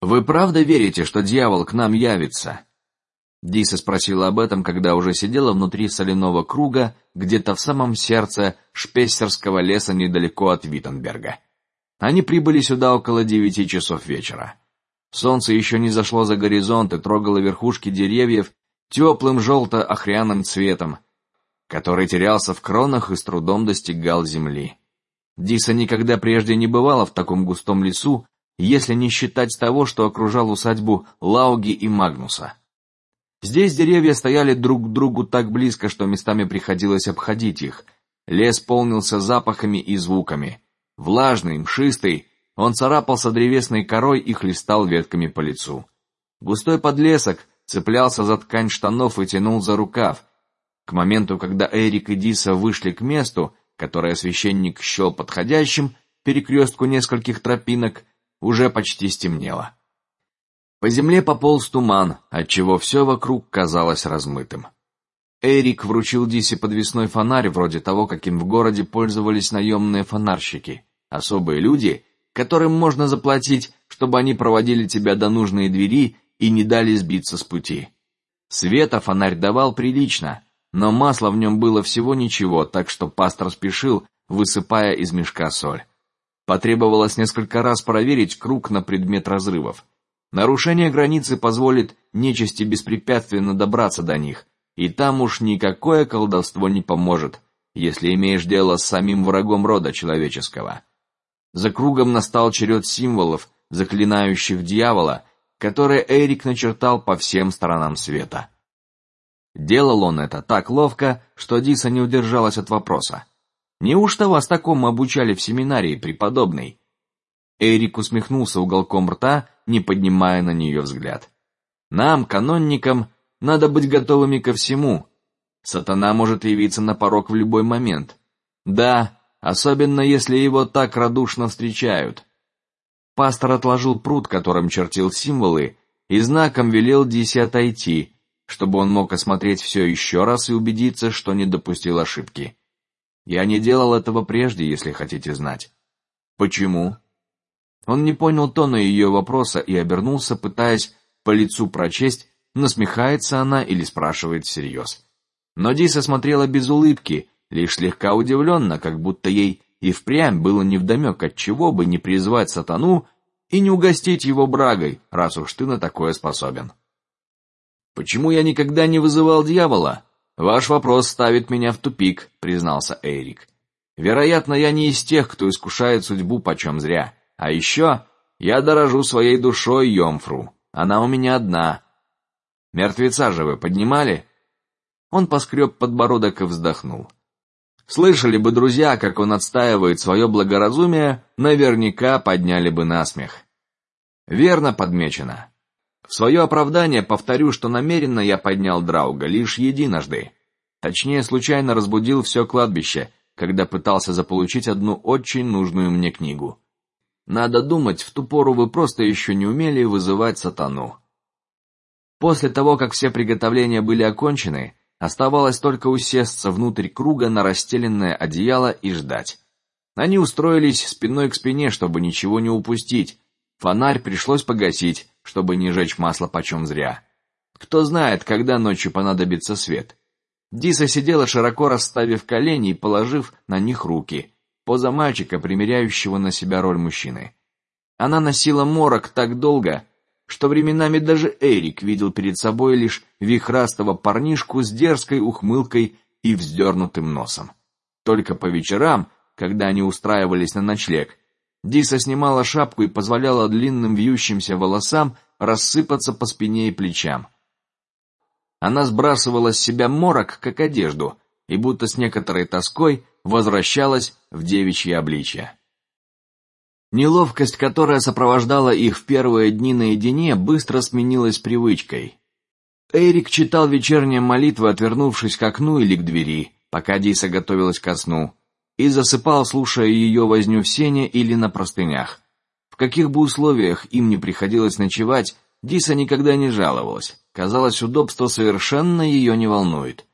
Вы правда верите, что дьявол к нам явится? Диса спросила об этом, когда уже сидела внутри соляного круга, где-то в самом сердце Шпессерского леса недалеко от Виттенберга. Они прибыли сюда около девяти часов вечера. Солнце еще не зашло за горизонт и трогало верхушки деревьев теплым желто-охряным цветом, который терялся в кронах и с трудом достигал земли. Диса никогда прежде не бывала в таком густом лесу, если не считать того, что окружал усадьбу Лауги и Магнуса. Здесь деревья стояли друг к другу так близко, что местами приходилось обходить их. Лес полнился запахами и звуками. Влажный, мшистый, он царапался древесной корой и хлестал ветками по лицу. Густой подлесок цеплялся за ткань штанов и тянул за рукав. К моменту, когда Эрик и Диса вышли к месту, которое священник счел подходящим, перекрестку нескольких тропинок, уже почти стемнело. По земле пополз туман, отчего все вокруг казалось размытым. Эрик вручил Дисе подвесной фонарь, вроде того, каким в городе пользовались наемные фонарщики, особые люди, которым можно заплатить, чтобы они проводили тебя до нужной двери и не дали сбиться с пути. Света фонарь давал прилично, но масла в нем было всего ничего, так что пастор спешил, высыпая из мешка соль. Потребовалось несколько раз проверить круг на предмет разрывов. Нарушение границы позволит нечисти беспрепятственно добраться до них, и там уж никакое колдовство не поможет, если имеешь дело с самим врагом рода человеческого. За кругом настал черед символов, заклинающих дьявола, которые Эрик начертал по всем сторонам света. Делал он это так ловко, что Диса не удержалась от вопроса: "Неужто вас такому обучали в семинарии, преподобный?" Эрик усмехнулся уголком рта не поднимая на нее взгляд. Нам, канонникам, надо быть готовыми ко всему. Сатана может явиться на порог в любой момент. Да, особенно если его так радушно встречают. Пастор отложил пруд, которым чертил символы, и знаком велел Дисе отойти, чтобы он мог осмотреть все еще раз и убедиться, что не допустил ошибки. Я не делал этого прежде, если хотите знать. Почему? Он не понял тона ее вопроса и обернулся, пытаясь по лицу прочесть, насмехается она или спрашивает всерьез. Но Диса смотрела без улыбки, лишь слегка удивленно, как будто ей и впрямь было невдомек, от чего бы не призвать сатану и не угостить его брагой, раз уж ты на такое способен. Почему я никогда не вызывал дьявола? Ваш вопрос ставит меня в тупик, признался Эрик. Вероятно, я не из тех, кто искушает судьбу почем зря. А еще я дорожу своей душой, Йомфру. Она у меня одна. Мертвеца же вы поднимали? Он поскреб подбородок и вздохнул. Слышали бы друзья, как он отстаивает свое благоразумие, наверняка подняли бы насмех. Верно подмечено. В свое оправдание повторю, что намеренно я поднял Драуга лишь единожды. Точнее, случайно разбудил все кладбище, когда пытался заполучить одну очень нужную мне книгу. Надо думать, в ту пору вы просто еще не умели вызывать сатану. После того, как все приготовления были окончены, оставалось только усесться внутрь круга на расстеленное одеяло и ждать. Они устроились спиной к спине, чтобы ничего не упустить. Фонарь пришлось погасить, чтобы не жечь масло почем зря. Кто знает, когда ночью понадобится свет. Диса сидела широко расставив колени и положив на них руки поза мальчика, примеряющего на себя роль мужчины. Она носила морок так долго, что временами даже Эрик видел перед собой лишь вихрастого парнишку с дерзкой ухмылкой и вздернутым носом. Только по вечерам, когда они устраивались на ночлег, Диса снимала шапку и позволяла длинным вьющимся волосам рассыпаться по спине и плечам. Она сбрасывала с себя морок как одежду и будто с некоторой тоской возвращалась в девичье обличье. Неловкость, которая сопровождала их в первые дни наедине, быстро сменилась привычкой. Эрик читал вечерние молитвы, отвернувшись к окну или к двери, пока Диса готовилась ко сну, и засыпал, слушая ее возню в сене или на простынях. В каких бы условиях им не приходилось ночевать, Диса никогда не жаловалась. Казалось, удобство совершенно ее не волнует.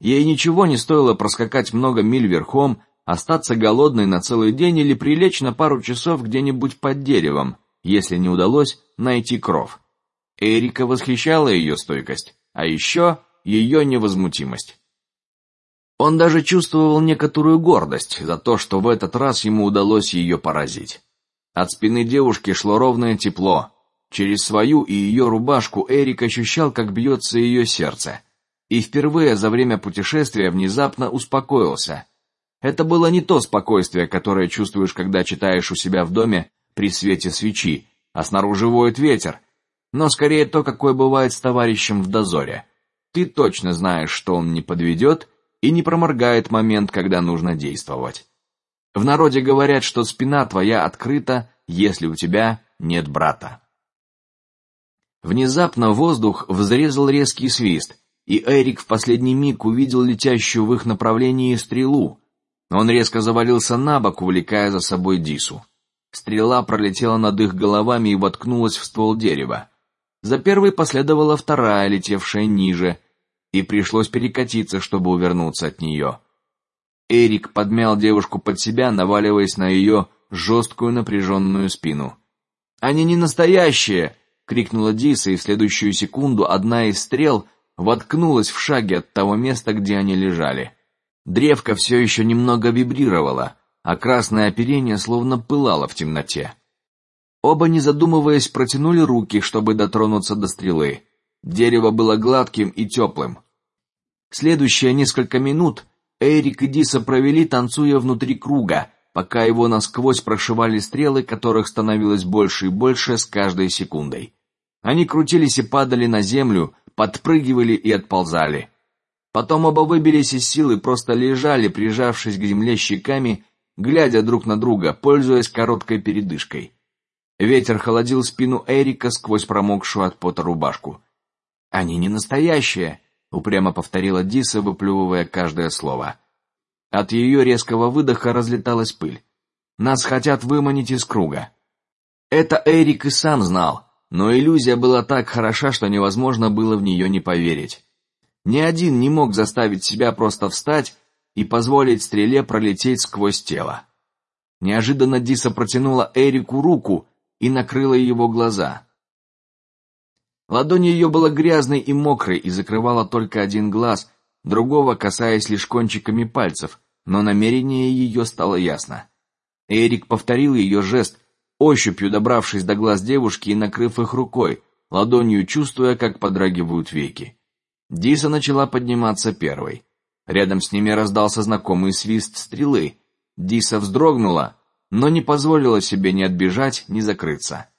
Ей ничего не стоило проскакать много миль верхом, остаться голодной на целый день или прилечь на пару часов где-нибудь под деревом, если не удалось найти кров. Эрика восхищала ее стойкость, а еще ее невозмутимость. Он даже чувствовал некоторую гордость за то, что в этот раз ему удалось ее поразить. От спины девушки шло ровное тепло. Через свою и ее рубашку Эрик ощущал, как бьется ее сердце, и впервые за время путешествия внезапно успокоился. Это было не то спокойствие, которое чувствуешь, когда читаешь у себя в доме при свете свечи, а снаружи воет ветер, но скорее то, какое бывает с товарищем в дозоре. Ты точно знаешь, что он не подведет и не проморгает момент, когда нужно действовать. В народе говорят, что спина твоя открыта, если у тебя нет брата. Внезапно воздух взрезал резкий свист, и Эрик в последний миг увидел летящую в их направлении стрелу. Он резко завалился на бок, увлекая за собой Дису. Стрела пролетела над их головами и воткнулась в ствол дерева. За первой последовала вторая, летевшая ниже, и пришлось перекатиться, чтобы увернуться от нее. Эрик подмял девушку под себя, наваливаясь на ее жесткую напряженную спину. Они не настоящие! крикнула Диса, и в следующую секунду одна из стрел воткнулась в шаге от того места, где они лежали. Древко все еще немного вибрировало, а красное оперение словно пылало в темноте. Оба, не задумываясь, протянули руки, чтобы дотронуться до стрелы. Дерево было гладким и теплым. Следующие несколько минут Эрик и Диса провели, танцуя внутри круга, пока его насквозь прошивали стрелы, которых становилось больше и больше с каждой секундой. Они крутились и падали на землю, подпрыгивали и отползали. Потом оба выбились из сил и просто лежали, прижавшись к земле щеками, глядя друг на друга, пользуясь короткой передышкой. Ветер холодил спину Эрика сквозь промокшую от пота рубашку. Они не настоящие, упрямо повторила Диса, выплевывая каждое слово. От ее резкого выдоха разлеталась пыль. Нас хотят выманить из круга. Это Эрик и сам знал, но иллюзия была так хороша, что невозможно было в нее не поверить. Ни один не мог заставить себя просто встать и позволить стреле пролететь сквозь тело. Неожиданно Диса протянула Эрику руку и накрыла его глаза. Ладонь ее была грязной и мокрой и закрывала только один глаз, другого касаясь лишь кончиками пальцев, но намерение ее стало ясно. Эрик повторил ее жест, ощупью добравшись до глаз девушки и накрыв их рукой, ладонью чувствуя, как подрагивают веки. Диса начала подниматься первой. Рядом с ними раздался знакомый свист стрелы. Диса вздрогнула, но не позволила себе ни отбежать, ни закрыться.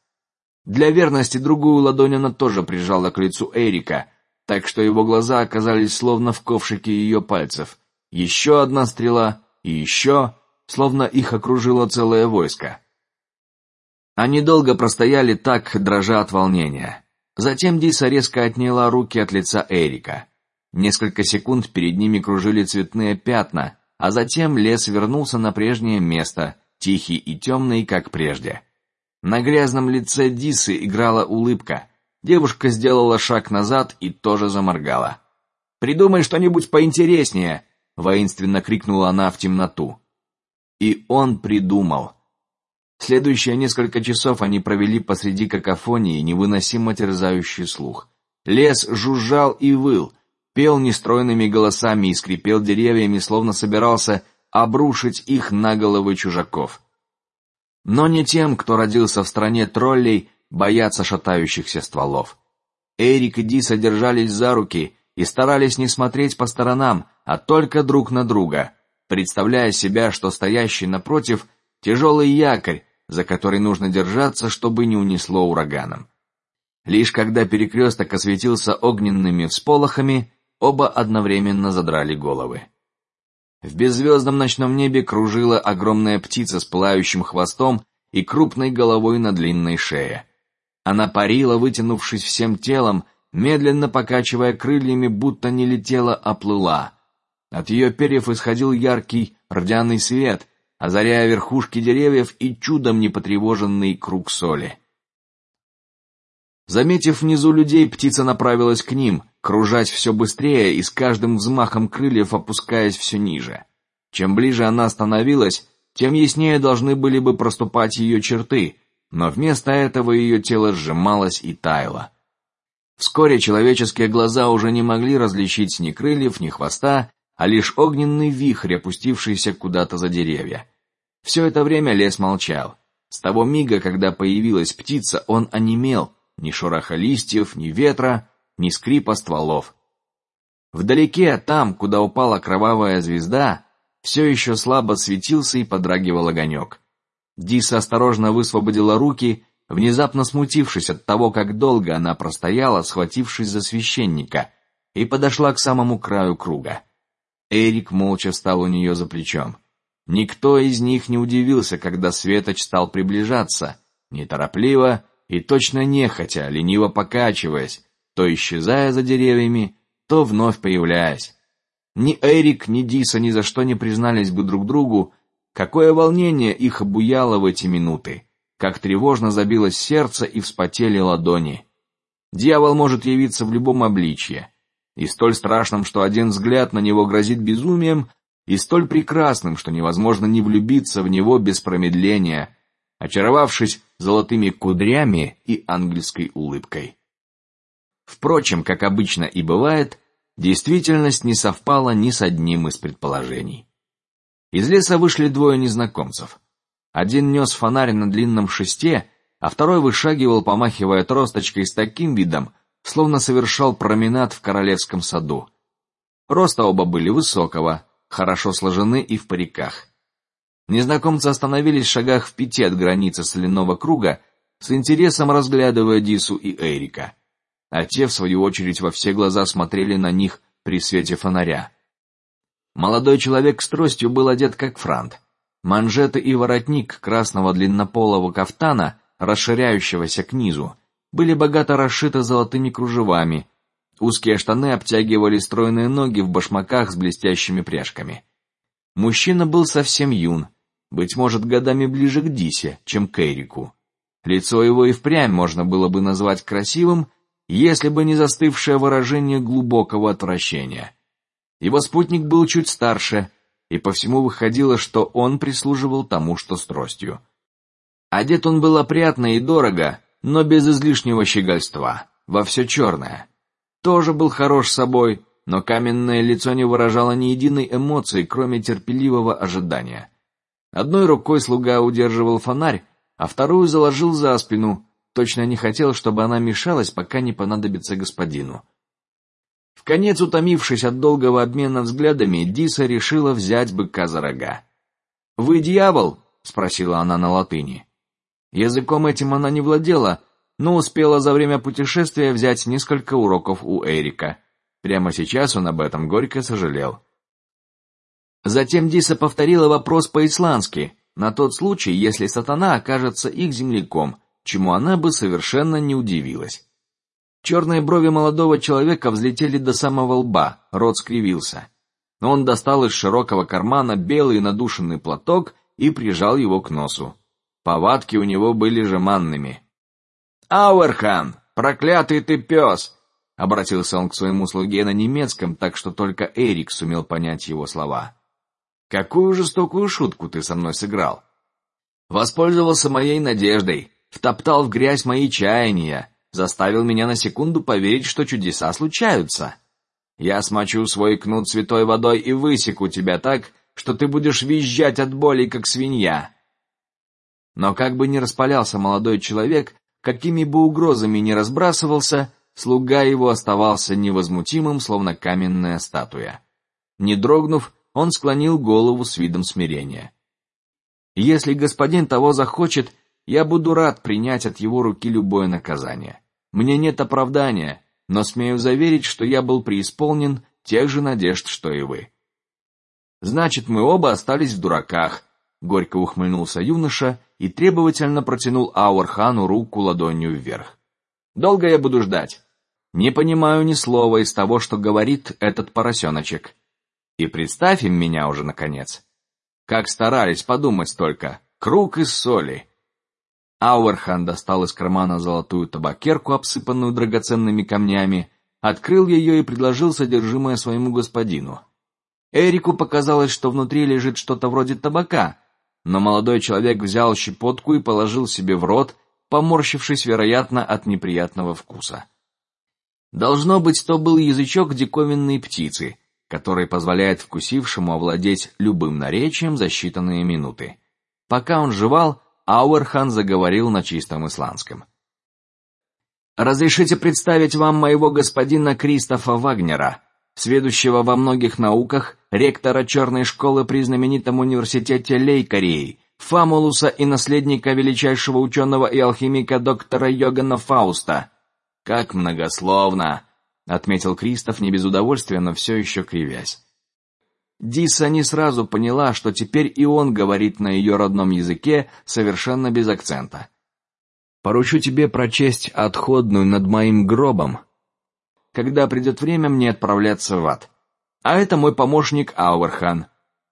Для верности другую ладонь она тоже прижала к лицу Эрика, так что его глаза оказались словно в ковшике ее пальцев. Еще одна стрела и еще, словно их окружило целое войско. Они долго простояли так, дрожа от волнения. Затем Диса резко отняла руки от лица Эрика. Несколько секунд перед ними кружили цветные пятна, а затем лес вернулся на прежнее место, тихий и темный, как прежде. На грязном лице Дисы играла улыбка. Девушка сделала шаг назад и тоже заморгала. Придумай что-нибудь поинтереснее, воинственно крикнула она в темноту. И он придумал. Следующие несколько часов они провели посреди какофонии, невыносимо терзающий слух. Лес жужжал и выл, пел нестройными голосами и скрипел деревьями, словно собирался обрушить их на головы чужаков. Но не тем, кто родился в стране троллей, бояться шатающихся стволов. Эрик и Ди содержались за руки и старались не смотреть по сторонам, а только друг на друга, представляя себя, что стоящий напротив тяжелый якорь, за который нужно держаться, чтобы не унесло ураганом. Лишь когда перекресток осветился огненными всполохами, оба одновременно задрали головы. В беззвездном ночном небе кружила огромная птица с пылающим хвостом и крупной головой на длинной шее. Она парила, вытянувшись всем телом, медленно покачивая крыльями, будто не летела, а плыла. От ее перьев исходил яркий рдяный свет, озаряя верхушки деревьев и чудом не потревоженный круг соли. Заметив внизу людей, птица направилась к ним, кружась все быстрее и с каждым взмахом крыльев опускаясь все ниже. Чем ближе она становилась, тем яснее должны были бы проступать ее черты, но вместо этого ее тело сжималось и таяло. Вскоре человеческие глаза уже не могли различить ни крыльев, ни хвоста, а лишь огненный вихрь, опустившийся куда-то за деревья. Все это время лес молчал. С того мига, когда появилась птица, он онемел, ни шороха листьев, ни ветра, ни скрипа стволов. Вдалеке, там, куда упала кровавая звезда, все еще слабо светился и подрагивал огонек. Диса осторожно высвободила руки, внезапно смутившись от того, как долго она простояла, схватившись за священника, и подошла к самому краю круга. Эрик молча стал у нее за плечом. Никто из них не удивился, когда Светоч стал приближаться, неторопливо и точно нехотя, лениво покачиваясь, то исчезая за деревьями, то вновь появляясь. Ни Эрик, ни Диса ни за что не признались бы друг другу, какое волнение их обуяло в эти минуты, как тревожно забилось сердце и вспотели ладони. Дьявол может явиться в любом обличье, и столь страшным, что один взгляд на него грозит безумием, и столь прекрасным, что невозможно не влюбиться в него без промедления, очаровавшись золотыми кудрями и ангельской улыбкой. Впрочем, как обычно и бывает, действительность не совпала ни с одним из предположений. Из леса вышли двое незнакомцев. Один нес фонарь на длинном шесте, а второй вышагивал, помахивая тросточкой с таким видом, словно совершал променад в королевском саду. Роста оба были высокого, хорошо сложены и в париках. Незнакомцы остановились в шагах в пяти от границы соляного круга, с интересом разглядывая Дису и Эрика, а те в свою очередь во все глаза смотрели на них при свете фонаря. Молодой человек с тростью был одет как франт. Манжеты и воротник красного длиннополого кафтана, расширяющегося к низу, были богато расшиты золотыми кружевами. Узкие штаны обтягивали стройные ноги в башмаках с блестящими пряжками. Мужчина был совсем юн, быть может годами ближе к Дисе, чем к Эрику. Лицо его и впрямь можно было бы назвать красивым, если бы не застывшее выражение глубокого отвращения. Его спутник был чуть старше, и по всему выходило, что он прислуживал тому, что с тростью. Одет он был опрятно и дорого, но без излишнего щегольства, во все черное. Тоже был хорош собой, но каменное лицо не выражало ни единой эмоции, кроме терпеливого ожидания. Одной рукой слуга удерживал фонарь, а вторую заложил за спину, точно не хотел, чтобы она мешалась, пока не понадобится господину. В конец утомившись от долгого обмена взглядами, Диса решила взять быка за рога. Вы дьявол? спросила она на латыни. Языком этим она не владела, но успела за время путешествия взять несколько уроков у Эрика. Прямо сейчас он об этом горько сожалел. Затем Диса повторила вопрос по-исландски, на тот случай, если сатана окажется их земляком, чему она бы совершенно не удивилась. Черные брови молодого человека взлетели до самого лба, рот скривился. Он достал из широкого кармана белый надушенный платок и прижал его к носу. Повадки у него были жеманными. Ауэрхан, проклятый ты пес! Обратился он к своему слуге на немецком, так что только Эрик сумел понять его слова. Какую жестокую шутку ты со мной сыграл? Воспользовался моей надеждой, втоптал в грязь мои чаяния, заставил меня на секунду поверить, что чудеса случаются. Я смочу свой кнут святой водой и высеку тебя так, что ты будешь визжать от боли, как свинья. Но как бы ни распалялся молодой человек, какими бы угрозами ни разбрасывался, слуга его оставался невозмутимым, словно каменная статуя. Не дрогнув, он склонил голову с видом смирения. Если господин того захочет, я буду рад принять от его руки любое наказание. Мне нет оправдания, но смею заверить, что я был преисполнен тех же надежд, что и вы. Значит, мы оба остались в дураках, горько ухмыльнулся юноша и требовательно протянул Ауэрхану руку ладонью вверх. Долго я буду ждать. Не понимаю ни слова из того, что говорит этот поросеночек. И представь им меня уже наконец. Как старались подумать только. Круг из соли. Ауэрхан достал из кармана золотую табакерку, обсыпанную драгоценными камнями, открыл ее и предложил содержимое своему господину. Эрику показалось, что внутри лежит что-то вроде табака, но молодой человек взял щепотку и положил себе в рот, поморщившись, вероятно, от неприятного вкуса. Должно быть, то был язычок диковинной птицы, который позволяет вкусившему овладеть любым наречием за считанные минуты. Пока он жевал, Ауэрхан заговорил на чистом исландском. Разрешите представить вам моего господина Кристофа Вагнера, сведущего во многих науках, ректора черной школы при знаменитом университете Лейкарии, Фамулуса и наследника величайшего ученого и алхимика доктора Йогана Фауста. Как многословно, отметил Кристоф не без удовольствия, но все еще кривясь. Диса не сразу поняла, что теперь и он говорит на ее родном языке совершенно без акцента. Поручу тебе прочесть отходную над моим гробом, когда придет время мне отправляться в ад. А это мой помощник Ауэрхан.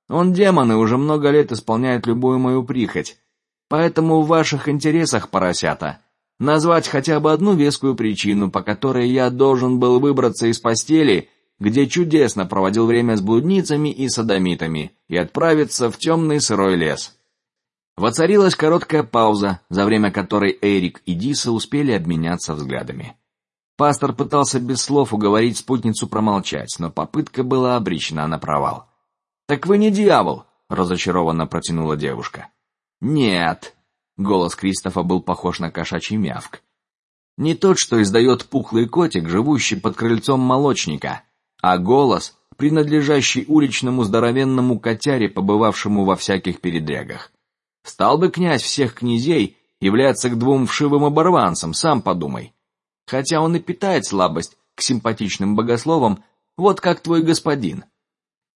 Он демон и уже много лет исполняет любую мою прихоть. Поэтому в ваших интересах, поросята, назвать хотя бы одну вескую причину, по которой я должен был выбраться из постели, где чудесно проводил время с блудницами и садомитами, и отправиться в темный сырой лес. Воцарилась короткая пауза, за время которой Эрик и Диса успели обменяться взглядами. Пастор пытался без слов уговорить спутницу промолчать, но попытка была обречена на провал. Так вы не дьявол, разочарованно протянула девушка. Нет, Голос Кристофа был похож на кошачий мявк. Не тот, что издает пухлый котик, живущий под крыльцом молочника, а голос, принадлежащий уличному здоровенному котяре, побывавшему во всяких передрягах. Стал бы князь всех князей являться к двум вшивым оборванцам, сам подумай. Хотя он и питает слабость к симпатичным богословам, вот как твой господин.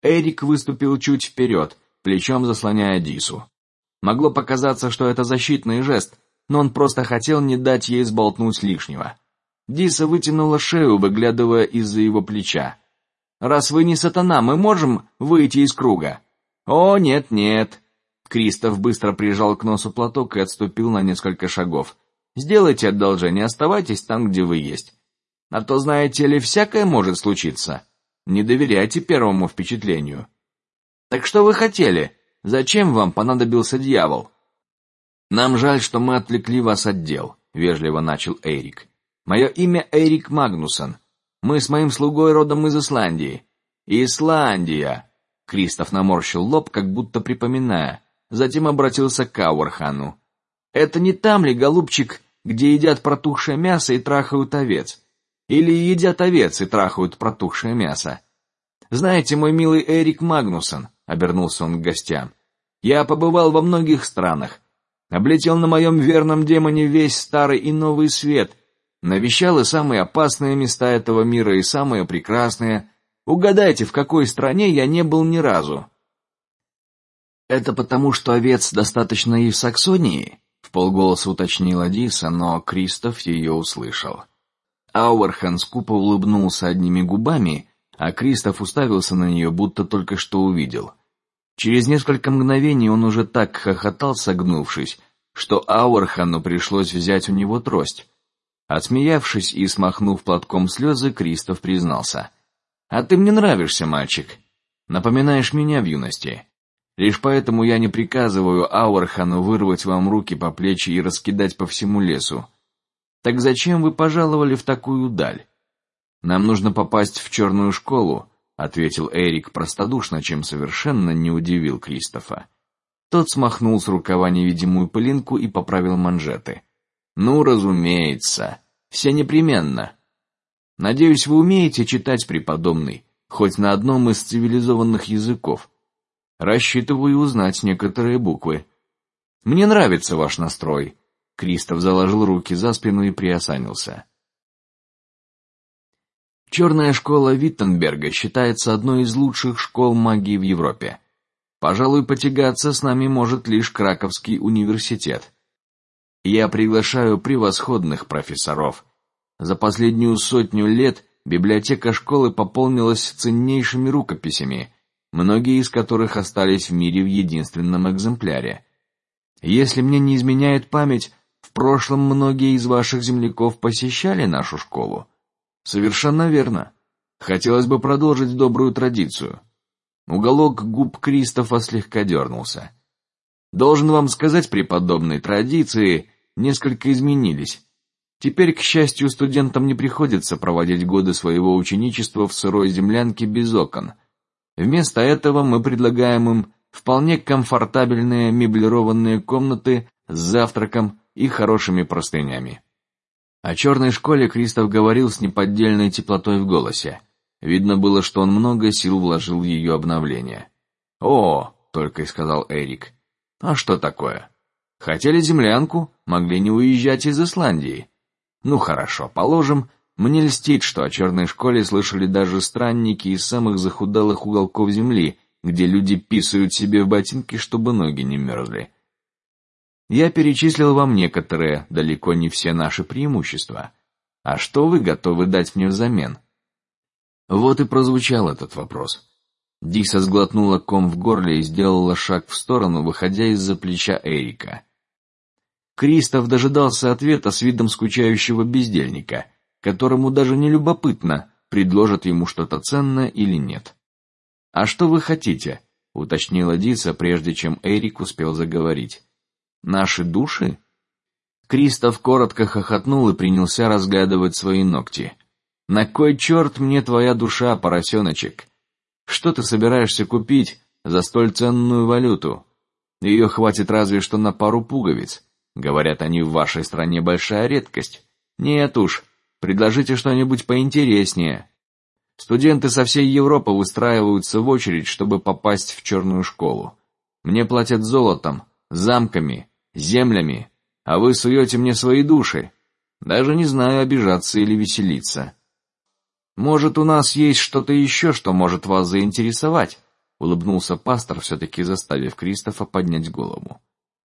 Эрик выступил чуть вперед, плечом заслоняя Дису. Могло показаться, что это защитный жест, но он просто хотел не дать ей сболтнуть лишнего. Диса вытянула шею, выглядывая из-за его плеча. Раз вы не сатана, мы можем выйти из круга. О нет, нет. Кристоф быстро прижал к носу платок и отступил на несколько шагов. Сделайте одолжение, оставайтесь там, где вы есть. А то знаете ли, всякое может случиться. Не доверяйте первому впечатлению. Так что вы хотели? Зачем вам понадобился дьявол? Нам жаль, что мы отвлекли вас от дел, вежливо начал Эрик. Мое имя Эрик Магнусон. Мы с моим слугой родом из Исландии. Исландия. Кристоф наморщил лоб, как будто припоминая, затем обратился к Кауэрхану. Это не там ли, голубчик, где едят протухшее мясо и трахают овец? Или едят овец и трахают протухшее мясо? Знаете, мой милый Эрик Магнусон, обернулся он к гостям. Я побывал во многих странах, облетел на моем верном демоне весь старый и новый свет, навещал и самые опасные места этого мира и самые прекрасные. Угадайте, в какой стране я не был ни разу? Это потому, что овец достаточно и в Саксонии, в полголоса уточнила Диса, но Кристоф ее услышал. Ауэрхан скупо улыбнулся одними губами а Кристоф уставился на нее, будто только что увидел. Через несколько мгновений он уже так хохотал, согнувшись, что Ауэрхану пришлось взять у него трость. Отсмеявшись и смахнув платком слезы, Кристоф признался: "А ты мне нравишься, мальчик. Напоминаешь меня в юности. Лишь поэтому я не приказываю Ауэрхану вырвать вам руки по плечи и раскидать по всему лесу. Так зачем вы пожаловали в такую даль? Нам нужно попасть в черную школу, ответил Эрик простодушно, чем совершенно не удивил Кристофа. Тот смахнул с рукава невидимую пылинку и поправил манжеты. Ну, разумеется, все непременно. Надеюсь, вы умеете читать, преподобный, хоть на одном из цивилизованных языков. Рассчитываю узнать некоторые буквы. Мне нравится ваш настрой. Кристоф заложил руки за спину и приосанился. Черная школа Виттенберга считается одной из лучших школ магии в Европе. Пожалуй, потягаться с нами может лишь Краковский университет. Я приглашаю превосходных профессоров. За последнюю сотню лет библиотека школы пополнилась ценнейшими рукописями, многие из которых остались в мире в единственном экземпляре. Если мне не изменяет память, в прошлом многие из ваших земляков посещали нашу школу. Совершенно верно. Хотелось бы продолжить добрую традицию. Уголок губ Кристофа слегка дернулся. Должен вам сказать, преподобные традиции несколько изменились. Теперь, к счастью, студентам не приходится проводить годы своего ученичества в сырой землянке без окон. Вместо этого мы предлагаем им вполне комфортабельные меблированные комнаты с завтраком и хорошими простынями. О черной школе Кристоф говорил с неподдельной теплотой в голосе. Видно было, что он много сил вложил в ее обновление. О, только и сказал Эрик. А что такое? Хотели землянку, могли не уезжать из Исландии. Ну хорошо, положим, мне льстит, что о черной школе слышали даже странники из самых захудалых уголков земли, где люди писают себе в ботинки, чтобы ноги не мерзли. Я перечислил вам некоторые, далеко не все наши преимущества. А что вы готовы дать мне взамен? Вот и прозвучал этот вопрос. Диса сглотнула ком в горле и сделала шаг в сторону, выходя из-за плеча Эрика. Кристоф дожидался ответа с видом скучающего бездельника, которому даже не любопытно, предложат ему что-то ценное или нет. А что вы хотите? уточнила Диса, прежде чем Эрик успел заговорить. Наши души? Кристоф коротко хохотнул и принялся разглядывать свои ногти. На кой черт мне твоя душа, поросеночек? Что ты собираешься купить за столь ценную валюту? Ее хватит разве что на пару пуговиц. Говорят, они в вашей стране большая редкость. Нет уж, предложите что-нибудь поинтереснее. Студенты со всей Европы выстраиваются в очередь, чтобы попасть в черную школу. Мне платят золотом, замками, землями, а вы суете мне свои души. Даже не знаю, обижаться или веселиться. Может, у нас есть что-то еще, что может вас заинтересовать? Улыбнулся пастор, все-таки заставив Кристофа поднять голову.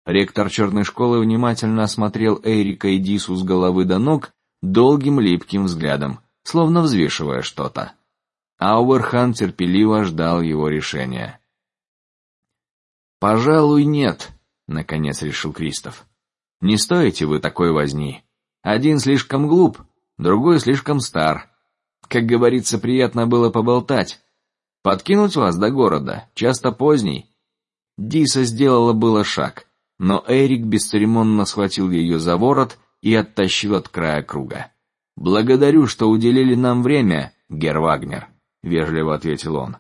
Ректор черной школы внимательно осмотрел Эрика и Дису с головы до ног долгим липким взглядом, словно взвешивая что-то. Ауэрхан терпеливо ждал его решения. Пожалуй, нет, наконец решил Кристоф. Не стоите вы такой возни. Один слишком глуп, другой слишком стар. Как говорится, приятно было поболтать. Подкинуть вас до города, часто поздний. Диса сделала было шаг, но Эрик бесцеремонно схватил ее за ворот и оттащил от края круга. Благодарю, что уделили нам время, Гер Вагнер, вежливо ответил он.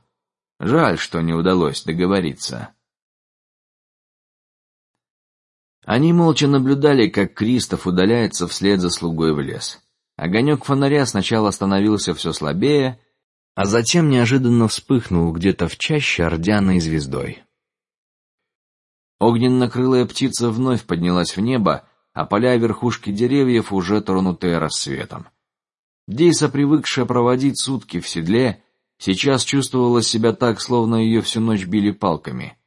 Жаль, что не удалось договориться. Они молча наблюдали, как Кристоф удаляется вслед за слугой в лес. Огонек фонаря сначала становился все слабее, а затем неожиданно вспыхнул где-то в чаще ордяной звездой. Огненно-крылая птица вновь поднялась в небо, а поля верхушки деревьев уже тронутые рассветом. Дейса, привыкшая проводить сутки в седле, сейчас чувствовала себя так, словно ее всю ночь били палками.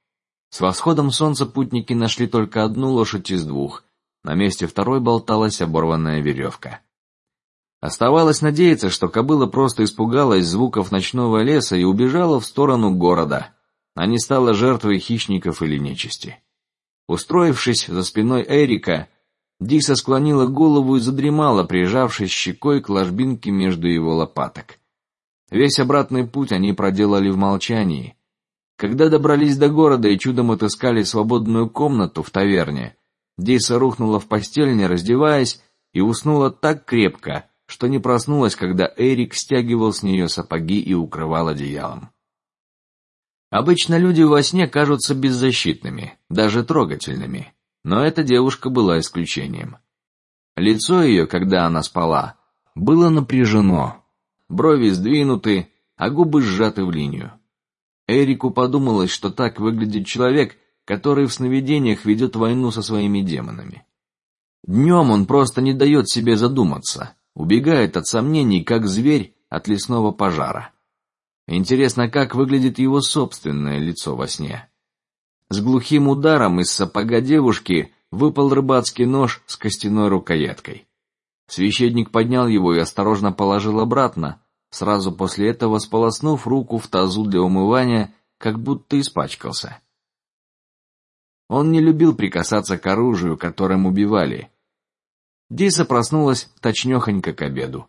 С восходом солнца путники нашли только одну лошадь из двух. На месте второй болталась оборванная веревка. Оставалось надеяться, что кобыла просто испугалась звуков ночного леса и убежала в сторону города, а не стала жертвой хищников или нечисти. Устроившись за спиной Эрика, Диса склонила голову и задремала, прижавшись щекой к ложбинке между его лопаток. Весь обратный путь они проделали в молчании. Когда добрались до города и чудом отыскали свободную комнату в таверне, Диса рухнула в постель, не раздеваясь, и уснула так крепко, что не проснулась, когда Эрик стягивал с нее сапоги и укрывал одеялом. Обычно люди во сне кажутся беззащитными, даже трогательными, но эта девушка была исключением. Лицо ее, когда она спала, было напряжено, брови сдвинуты, а губы сжаты в линию. Эрику подумалось, что так выглядит человек, который в сновидениях ведет войну со своими демонами. Днем он просто не дает себе задуматься, убегает от сомнений, как зверь от лесного пожара. Интересно, как выглядит его собственное лицо во сне. С глухим ударом из сапога девушки выпал рыбацкий нож с костяной рукояткой. Священник поднял его и осторожно положил обратно, сразу после этого сполоснув руку в тазу для умывания, как будто испачкался. Он не любил прикасаться к оружию, которым убивали, Диса проснулась точнёхонько к обеду.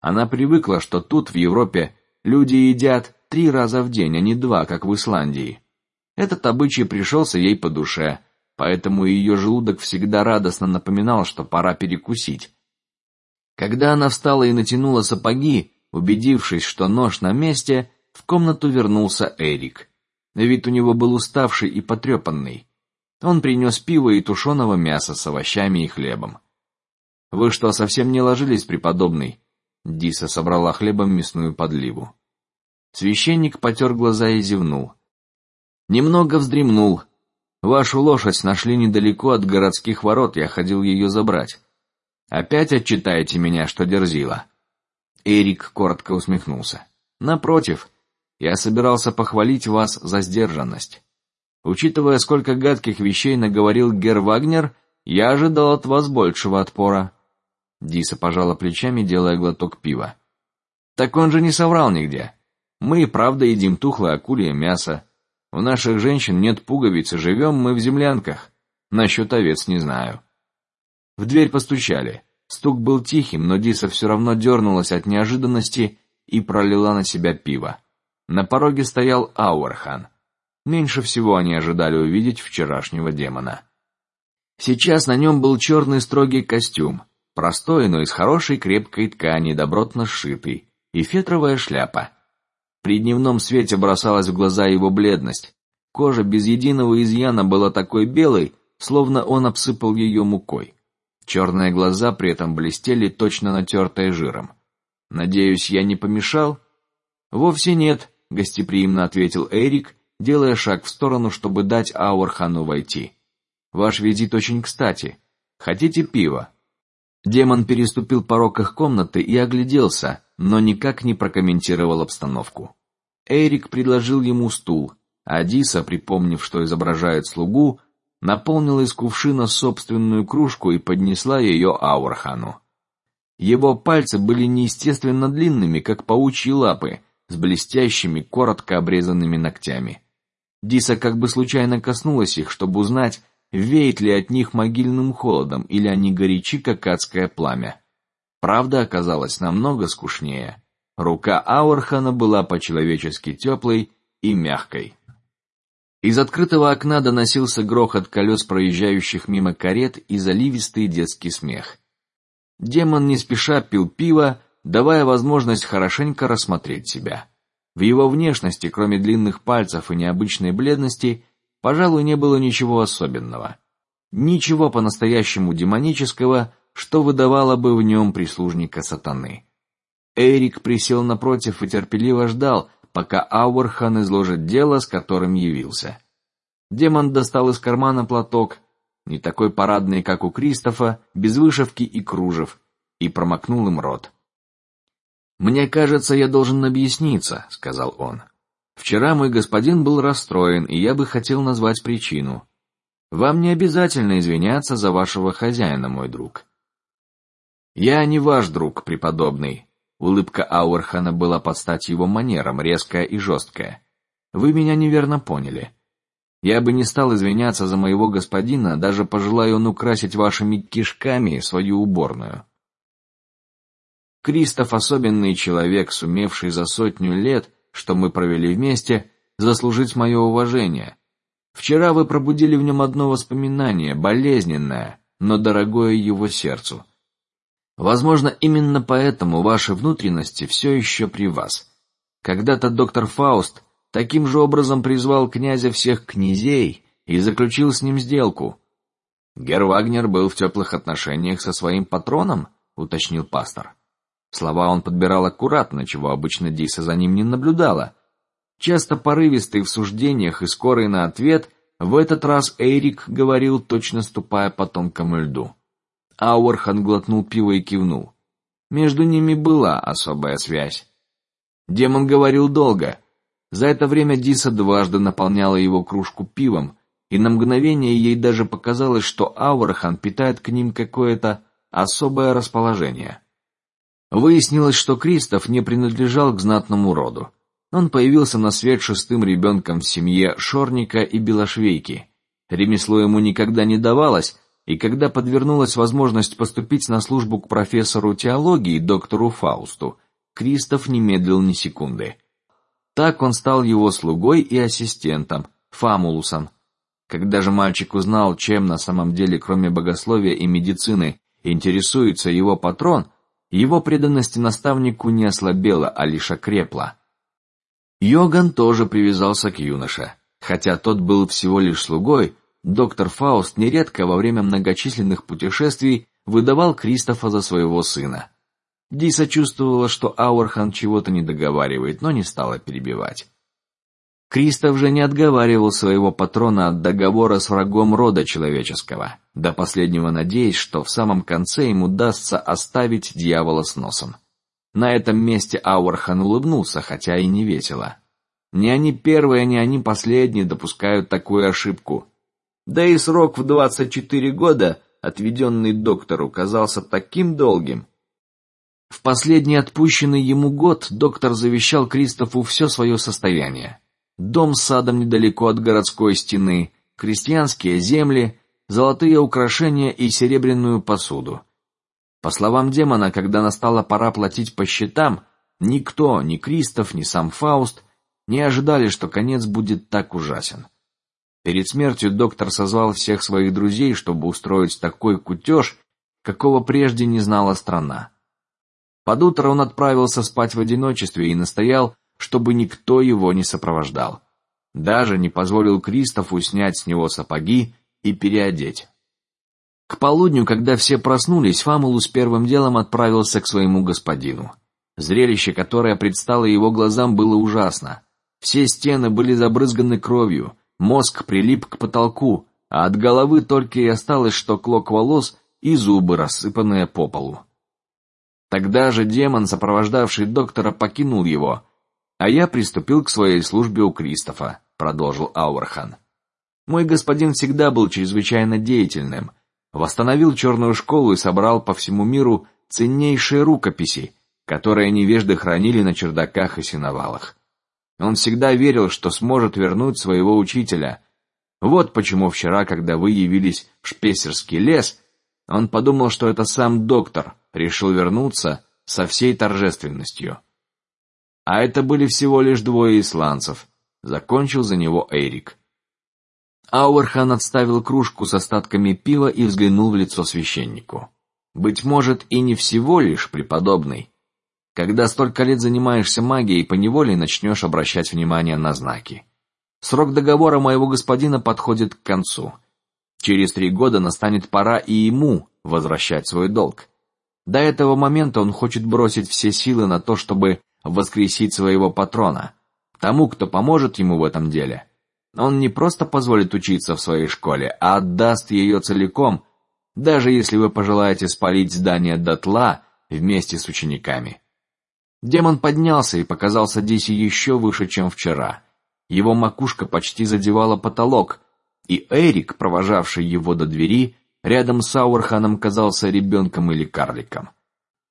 Она привыкла, что тут в Европе люди едят три раза в день, а не два, как в Исландии. Этот обычай пришелся ей по душе, поэтому ее желудок всегда радостно напоминал, что пора перекусить. Когда она встала и натянула сапоги, убедившись, что нож на месте, в комнату вернулся Эрик. Вид у него был уставший и потрепанный. Он принес пиво и тушеного мяса с овощами и хлебом. Вы что, совсем не ложились, преподобный? Диса собрала хлебом мясную подливу. Священник потер глаза и зевнул. Немного вздремнул. Вашу лошадь нашли недалеко от городских ворот, я ходил ее забрать. Опять отчитаете меня, что дерзила? Эрик коротко усмехнулся. Напротив, я собирался похвалить вас за сдержанность. Учитывая, сколько гадких вещей наговорил Гер Вагнер, я ожидал от вас большего отпора. Диса пожала плечами, делая глоток пива. Так он же не соврал нигде. Мы и правда едим тухлое акулье мясо. У наших женщин нет пуговиц, и живем мы в землянках. Насчет овец не знаю. В дверь постучали. Стук был тихим, но Диса все равно дернулась от неожиданности и пролила на себя пиво. На пороге стоял Ауэрхан. Меньше всего они ожидали увидеть вчерашнего демона. Сейчас на нем был черный строгий костюм, простой, но из хорошей крепкой ткани, добротно сшитый, и фетровая шляпа. При дневном свете бросалась в глаза его бледность. Кожа без единого изъяна была такой белой, словно он обсыпал ее мукой. Черные глаза при этом блестели точно натертые жиром. Надеюсь, я не помешал? Вовсе нет, гостеприимно ответил Эрик, делая шаг в сторону, чтобы дать Ауэрхану войти. Ваш визит очень кстати. Хотите пива? Демон переступил порог их комнаты и огляделся, но никак не прокомментировал обстановку. Эрик предложил ему стул, а Диса, припомнив, что изображает слугу, наполнила из кувшина собственную кружку и поднесла ее Аурхану. Его пальцы были неестественно длинными, как паучьи лапы, с блестящими, коротко обрезанными ногтями. Диса как бы случайно коснулась их, чтобы узнать, веет ли от них могильным холодом или они горячи, как адское пламя. Правда оказалась намного скучнее. Рука Аурхана была по-человечески теплой и мягкой. Из открытого окна доносился грохот колес проезжающих мимо карет и заливистый детский смех. Демон не спеша пил пиво, давая возможность хорошенько рассмотреть себя. В его внешности, кроме длинных пальцев и необычной бледности, пожалуй, не было ничего особенного, ничего по-настоящему демонического, что выдавало бы в нем прислужника сатаны. Эрик присел напротив и терпеливо ждал, пока Ауэрхан изложит дело, с которым явился. Демон достал из кармана платок, не такой парадный, как у Кристофа, без вышивки и кружев, и промокнул им рот. Мне кажется, я должен объясниться, сказал он. Вчера мой господин был расстроен, и я бы хотел назвать причину. Вам не обязательно извиняться за вашего хозяина, мой друг. Я не ваш друг, преподобный, Улыбка Ауэрхана была под стать его манерам, резкая и жесткая. Вы меня неверно поняли. Я бы не стал извиняться за моего господина, даже пожелая он украсить вашими кишками свою уборную. Кристоф особенный человек, сумевший за сотню лет, что мы провели вместе, заслужить мое уважение. Вчера вы пробудили в нем одно воспоминание, болезненное, но дорогое его сердцу. Возможно, именно поэтому ваши внутренности все еще при вас. Когда-то доктор Фауст таким же образом призвал князя всех князей и заключил с ним сделку. Гер Вагнер был в теплых отношениях со своим патроном, уточнил пастор. Слова он подбирал аккуратно, чего обычно Диса за ним не наблюдала. Часто порывистый в суждениях и скорый на ответ, в этот раз Эрик говорил точно ступая по тонкому льду. Ауэрхан глотнул пиво и кивнул. Между ними была особая связь. Демон говорил долго. За это время Диса дважды наполняла его кружку пивом, и на мгновение ей даже показалось, что Ауэрхан питает к ним какое-то особое расположение. Выяснилось, что Кристоф не принадлежал к знатному роду. Он появился на свет шестым ребенком в семье Шорника и Белошвейки. Ремесло ему никогда не давалось, и когда подвернулась возможность поступить на службу к профессору теологии доктору Фаусту, Кристоф не медлил ни секунды. Так он стал его слугой и ассистентом, фамулусом. Когда же мальчик узнал, чем на самом деле, кроме богословия и медицины, интересуется его патрон, его преданность наставнику не ослабела, а лишь окрепла. Йоган тоже привязался к юноше, хотя тот был всего лишь слугой. Доктор Фауст нередко во время многочисленных путешествий выдавал Кристофа за своего сына. Диса чувствовала, что Ауэрхан чего-то не договаривает, но не стала перебивать. Кристоф же не отговаривал своего патрона от договора с врагом рода человеческого, до последнего надеясь, что в самом конце ему удастся оставить дьявола с носом. На этом месте Ауэрхан улыбнулся, хотя и не весело. Ни они первые, ни они последние допускают такую ошибку. Да и срок в двадцать четыре года, отведенный доктору, казался таким долгим. В последний отпущенный ему год доктор завещал Кристофу все свое состояние: дом с садом недалеко от городской стены, крестьянские земли, золотые украшения и серебряную посуду. По словам демона, когда настала пора платить по счетам, никто, ни Кристоф, ни сам Фауст, не ожидали, что конец будет так ужасен. Перед смертью доктор созвал всех своих друзей, чтобы устроить такой кутеж, какого прежде не знала страна. Под утро он отправился спать в одиночестве и настоял, чтобы никто его не сопровождал. Даже не позволил Кристофу снять с него сапоги и переодеть. К полудню, когда все проснулись, Фамулус первым делом отправился к своему господину. Зрелище, которое предстало его глазам, было ужасно. Все стены были забрызганы кровью, мозг прилип к потолку, а от головы только и осталось, что клок волос и зубы, рассыпанные по полу. Тогда же демон, сопровождавший доктора, покинул его, а я приступил к своей службе у Кристофа, продолжил Ауэрхан. Мой господин всегда был чрезвычайно деятельным, восстановил черную школу и собрал по всему миру ценнейшие рукописи, которые невежды хранили на чердаках и сеновалах. Он всегда верил, что сможет вернуть своего учителя. Вот почему вчера, когда вы явились в Шпессерский лес, он подумал, что это сам доктор решил вернуться со всей торжественностью. А это были всего лишь двое исландцев. Закончил за него Эрик. Ауэрхан отставил кружку с остатками пива и взглянул в лицо священнику. Быть может, и не всего лишь преподобный. Когда столько лет занимаешься магией, по неволе начнешь обращать внимание на знаки. Срок договора моего господина подходит к концу. Через три года настанет пора и ему возвращать свой долг. До этого момента он хочет бросить все силы на то, чтобы воскресить своего патрона, тому, кто поможет ему в этом деле. Он не просто позволит учиться в своей школе, а отдаст ее целиком, даже если вы пожелаете спалить здание дотла вместе с учениками. Демон поднялся и показался Диси еще выше, чем вчера. Его макушка почти задевала потолок, и Эрик, провожавший его до двери, рядом с Ауэрханом казался ребенком или карликом.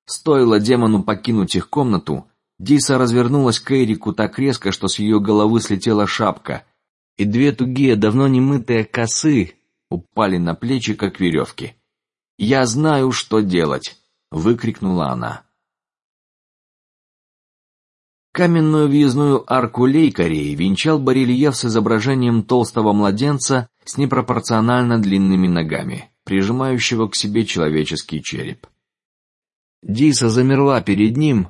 Стоило демону покинуть их комнату, Диса развернулась к Эрику так резко, что с ее головы слетела шапка, и две тугие, давно не мытые косы упали на плечи, как веревки. Я знаю, что делать! выкрикнула она. Каменную въездную арку Лейкарей венчал барельеф с изображением толстого младенца с непропорционально длинными ногами, прижимающего к себе человеческий череп. Диса замерла перед ним,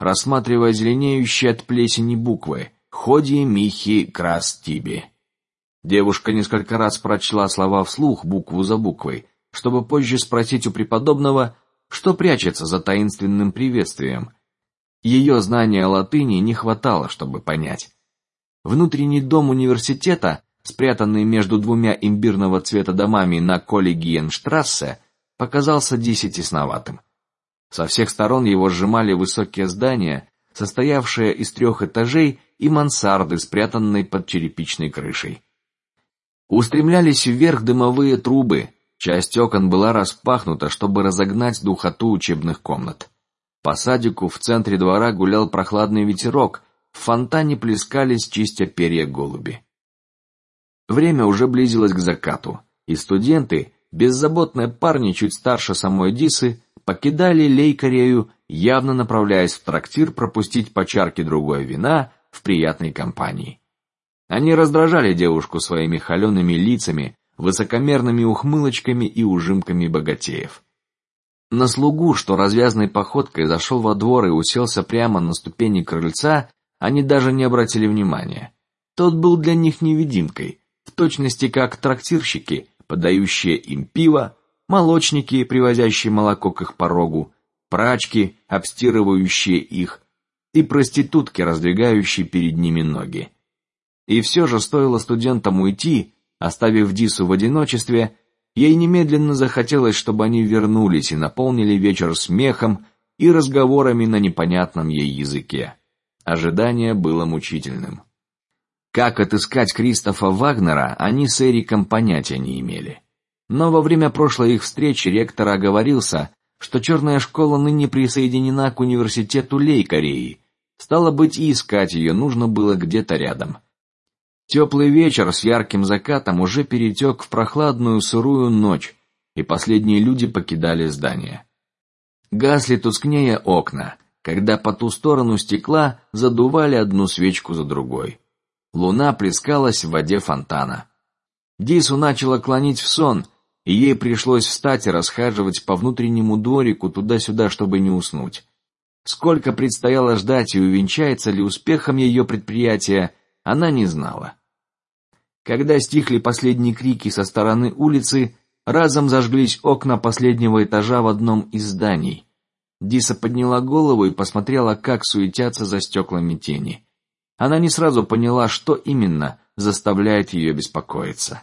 рассматривая зеленеющие от плесени буквы «Ходи Михи Крастиби». Девушка несколько раз прочла слова вслух, букву за буквой, чтобы позже спросить у преподобного, что прячется за таинственным приветствием. Ее знания латыни не хватало, чтобы понять. Внутренний дом университета, спрятанный между двумя имбирного цвета домами на Коллегиенштрассе, показался десять тесноватым. Со всех сторон его сжимали высокие здания, состоявшие из трех этажей и мансарды, спрятанной под черепичной крышей. Устремлялись вверх дымовые трубы, часть окон была распахнута, чтобы разогнать духоту учебных комнат. По садику в центре двора гулял прохладный ветерок, в фонтане плескались чистя перья голуби. Время уже близилось к закату, и студенты, беззаботные парни чуть старше самой Дисы, покидали Лейкарею, явно направляясь в трактир пропустить по чарке другое вина в приятной компании. Они раздражали девушку своими холеными лицами, высокомерными ухмылочками и ужимками богатеев. На слугу, что развязной походкой зашел во двор и уселся прямо на ступени крыльца, они даже не обратили внимания. Тот был для них невидимкой, в точности как трактирщики, подающие им пиво, молочники, привозящие молоко к их порогу, прачки, обстирывающие их, и проститутки, раздвигающие перед ними ноги. И все же стоило студентам уйти, оставив Дису в одиночестве, ей немедленно захотелось, чтобы они вернулись и наполнили вечер смехом и разговорами на непонятном ей языке. Ожидание было мучительным. Как отыскать Кристофа Вагнера, они с Эриком понятия не имели. Но во время прошлой их встречи ректор оговорился, что черная школа ныне присоединена к университету Лей Кореи. Стало быть, и искать ее нужно было где-то рядом. Теплый вечер с ярким закатом уже перетек в прохладную сырую ночь, и последние люди покидали здание. Гасли тускнее окна, когда по ту сторону стекла задували одну свечку за другой. Луна плескалась в воде фонтана. Дису начала клонить в сон, и ей пришлось встать и расхаживать по внутреннему дворику туда-сюда, чтобы не уснуть. Сколько предстояло ждать и увенчается ли успехом ее предприятие, она не знала. Когда стихли последние крики со стороны улицы, разом зажглись окна последнего этажа в одном из зданий. Диса подняла голову и посмотрела, как суетятся за стеклами тени. Она не сразу поняла, что именно заставляет ее беспокоиться.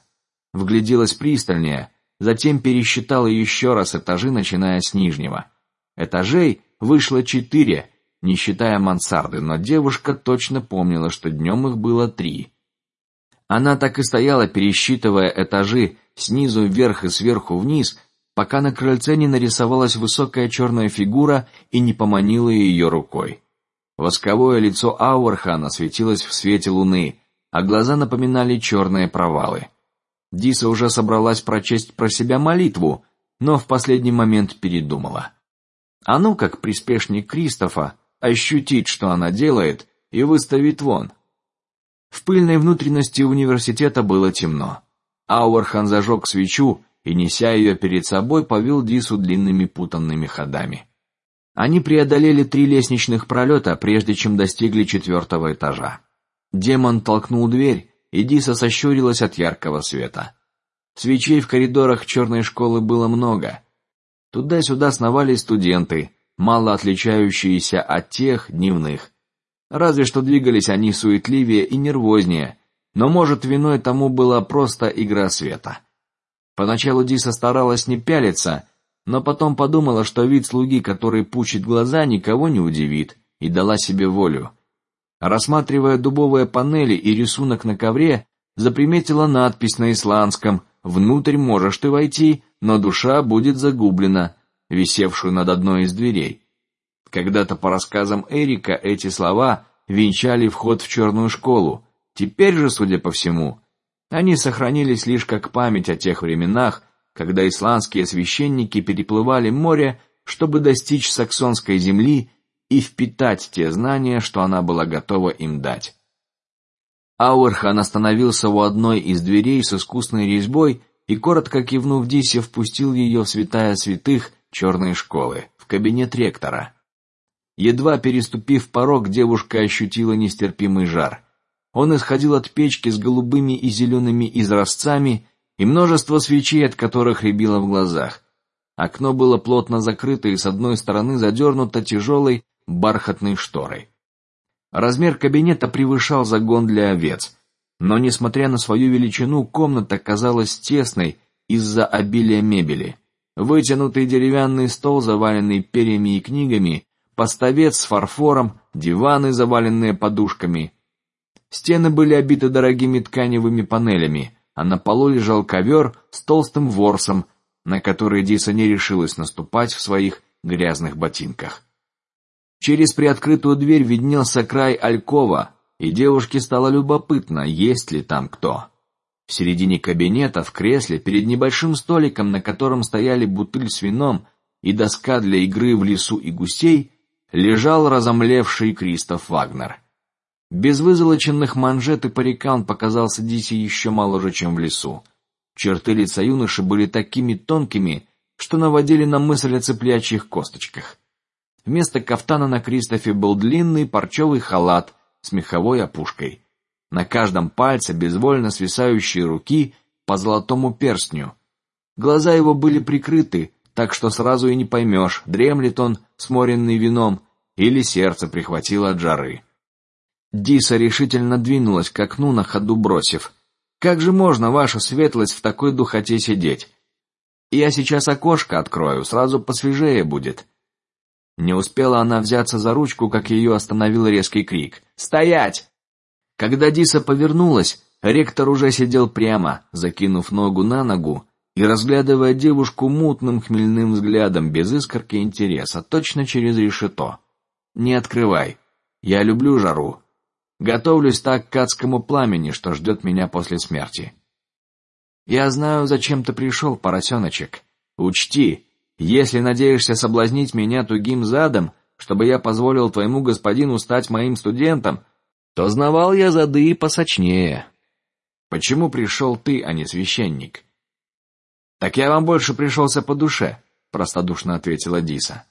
Вгляделась пристальнее, затем пересчитала еще раз этажи, начиная с нижнего. Этажей вышло четыре, не считая мансарды, но девушка точно помнила, что днем их было три. Она так и стояла, пересчитывая этажи снизу вверх и сверху вниз, пока на крыльце не нарисовалась высокая черная фигура и не поманила ее рукой. Восковое лицо Ауэрхана светилось в свете луны, а глаза напоминали черные провалы. Диса уже собралась прочесть про себя молитву, но в последний момент передумала. А ну, как приспешник Кристофа, ощутить, что она делает, и выставить вон. В пыльной внутренности университета было темно. Ауэрхан зажег свечу и, неся ее перед собой, повел Дису длинными путанными ходами. Они преодолели три лестничных пролета, прежде чем достигли четвертого этажа. Демон толкнул дверь, и Диса сощурилась от яркого света. Свечей в коридорах черной школы было много. Туда-сюда сновали студенты, мало отличающиеся от тех дневных, Разве что двигались они суетливее и нервознее, но может виной тому была просто игра света. Поначалу Диса старалась не пялиться, но потом подумала, что вид слуги, который пучит глаза, никого не удивит, и дала себе волю. Рассматривая дубовые панели и рисунок на ковре, заприметила надпись на исландском: "Внутрь можешь ты войти, но душа будет загублена", висевшую над одной из дверей. Когда-то по рассказам Эрика эти слова венчали вход в черную школу. Теперь же, судя по всему, они сохранились лишь как память о тех временах, когда исландские священники переплывали море, чтобы достичь саксонской земли и впитать те знания, что она была готова им дать. Ауэрхан остановился у одной из дверей с искусной резьбой и коротко кивнув Дисе, впустил ее в святая святых черной школы в кабинет ректора. Едва переступив порог, девушка ощутила нестерпимый жар. Он исходил от печки с голубыми и зелеными изразцами и множество свечей, от которых рябило в глазах. Окно было плотно закрыто и с одной стороны задернуто тяжелой бархатной шторой. Размер кабинета превышал загон для овец, но несмотря на свою величину, комната казалась тесной из-за обилия мебели. Вытянутый деревянный стол, заваленный перьями и книгами, поставец с фарфором, диваны, заваленные подушками. Стены были обиты дорогими тканевыми панелями, а на полу лежал ковер с толстым ворсом, на который Диса не решилась наступать в своих грязных ботинках. Через приоткрытую дверь виднелся край алькова, и девушке стало любопытно, есть ли там кто. В середине кабинета, в кресле, перед небольшим столиком, на котором стояли бутыль с вином и доска для игры в лесу и гусей, лежал разомлевший Кристоф Вагнер. Без вызолоченных манжет и парика он показался Дисе еще моложе, чем в лесу. Черты лица юноши были такими тонкими, что наводили на мысль о цыплячьих косточках. Вместо кафтана на Кристофе был длинный парчевый халат с меховой опушкой. На каждом пальце безвольно свисающие руки по золотому перстню. Глаза его были прикрыты, так что сразу и не поймешь, дремлет он, сморенный вином, или сердце прихватило от жары. Диса решительно двинулась к окну на ходу бросив: "Как же можно, ваша светлость, в такой духоте сидеть? Я сейчас окошко открою, сразу посвежее будет". Не успела она взяться за ручку, как ее остановил резкий крик: "Стоять!" Когда Диса повернулась, ректор уже сидел прямо, закинув ногу на ногу и разглядывая девушку мутным хмельным взглядом, без искорки интереса, точно через решето. Не открывай. Я люблю жару. Готовлюсь так к адскому пламени, что ждет меня после смерти. Я знаю, зачем ты пришел, поросеночек. Учти, если надеешься соблазнить меня тугим задом, чтобы я позволил твоему господину стать моим студентом, то знавал я зады и посочнее. Почему пришел ты, а не священник? Так я вам больше пришелся по душе, простодушно ответила Диса.